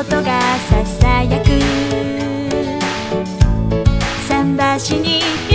音がささやく。桟橋に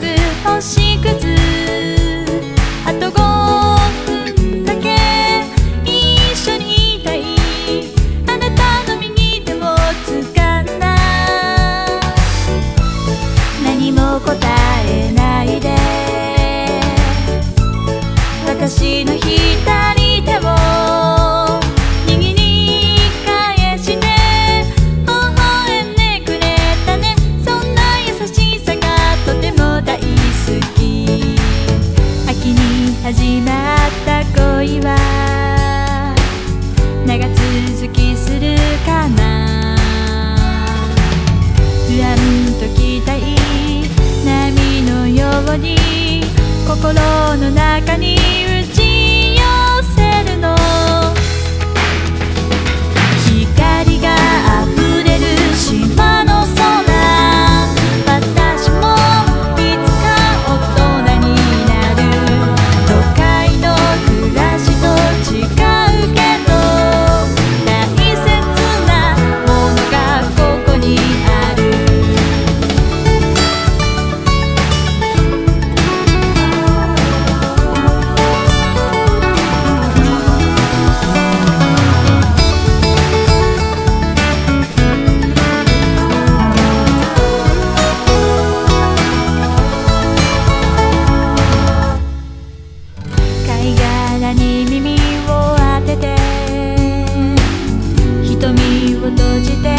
ぐ星屑あと5分だけ一緒にいたいあなたの身に手をつかんだ何も答えないで私の日中に閉じて